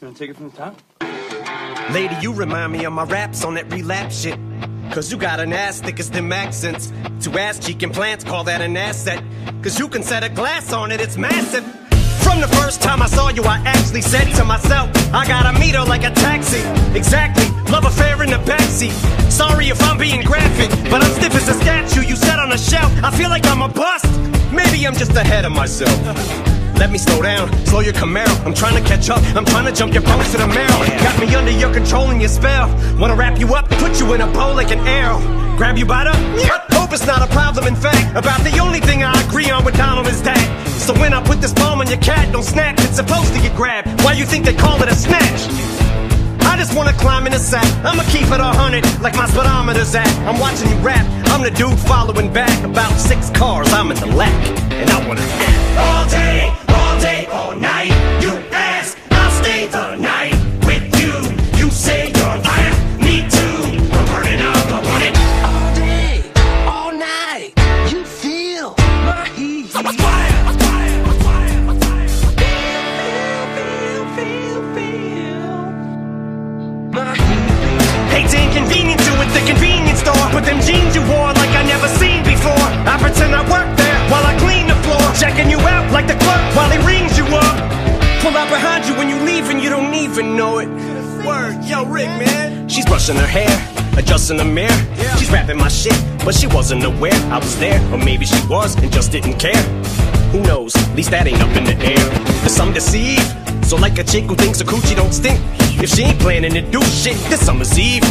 wanna take it from the top? Lady, you remind me of my raps on that relapse shit. Cause you got an ass thick as them accents. Two ass cheek implants, call that an asset. Cause you can set a glass on it, it's massive. From the first time I saw you, I actually said to myself, I gotta meet her like a taxi. Exactly, love affair in the backseat. Sorry if I'm being graphic, but I'm stiff as a statue you set on a shelf. I feel like I'm a bust. Maybe I'm just ahead of myself. Let me slow down, slow your Camaro. I'm trying to catch up, I'm trying to jump your bones to the marrow. Got me under your control and your spell. Wanna wrap you up, put you in a bow like an arrow. Grab you by the hope it's not a problem. In fact, about the only thing I agree on with Donald is that. So when I put this bomb on your cat, don't snap. It's supposed to get grabbed. Why you think they call it a snatch? I just wanna climb in the sack. I'ma keep it a hundred, like my speedometer's at. I'm watching you rap. I'm the dude following back. About six cars, I'm in the Lac, and I wanna all day, heat. Hate to with the convenience store. But them jeans you wore like I never seen before. I pretend I work there while I clean the floor. Checking you out like the clerk while he rings you up. Pull out behind you when you leave and you don't even know it. Word, yo, Rick, man. She's brushing her hair, adjusting the mirror. She's rapping my shit, but she wasn't aware I was there. Or maybe she was and just didn't care. Who knows? At least that ain't up in the air. But some deceive. So like a chick who thinks a coochie don't stink. If she ain't planning to do shit this summer's eve.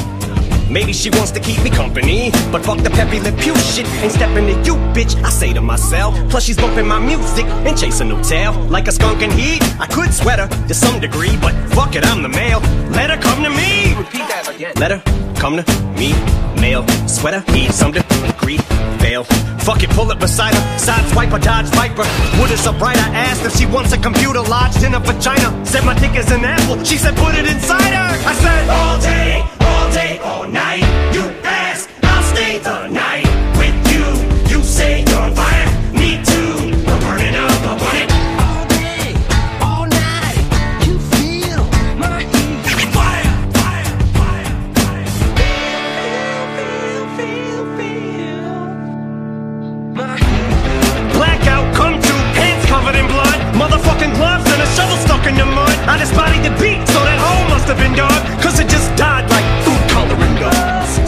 Maybe she wants to keep me company, but fuck the Pepé Le Pew shit. Ain't stepping to you, bitch. I say to myself. Plus she's bumping my music and chasing no tail, like a skunk in heat. I could sweat her to some degree, but fuck it, I'm the male. Let her come to me. Repeat that again. Let her come to me. Male sweater, heat some degree. Fail. Fuck it, pull it beside her. Side swipe or Dodge Viper. Wood is so bright, I asked if she wants a computer lodged in a vagina. Said my dick is an apple. She said put it inside her. I said all day,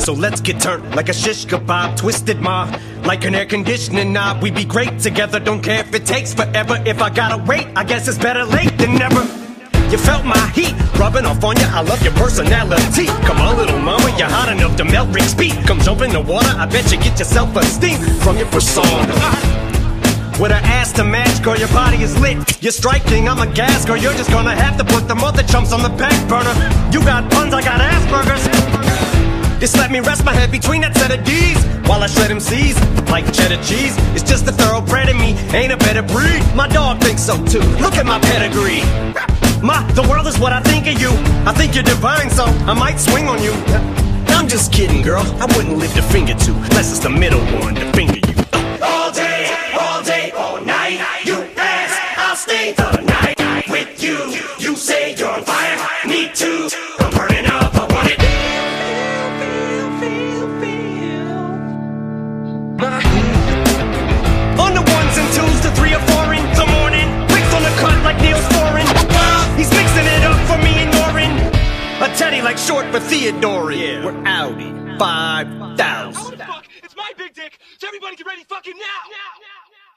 So let's get turned like a shish kebab, twisted ma. Like an air conditioning knob, we be great together. Don't care if it takes forever. If I gotta wait, I guess it's better late than never. You felt my heat rubbing off on you. I love your personality. Come on, little mama, you're hot enough to melt Rick's beat. Come jump in the water. I bet you get your self esteem from your persona. With an ass to match, girl, your body is lit. You're striking, I'm a gas, girl. You're just gonna have to put the mother chumps on the back burner. You got puns, I got Asperger's. Just let me rest my head between that set of D's while I shred C's like cheddar cheese. It's just a thoroughbred in me, ain't a better breed. My dog thinks so too. Look at my pedigree. My, the world is what I think of you. I think you're divine, so I might swing on you. I'm just kidding, girl. I wouldn't lift a finger to, unless it's the middle one to finger you. Teddy for Theodore. Yeah. We're Audi 5000. Fuck, it's my big dick, so everybody get ready fucking now! now, now.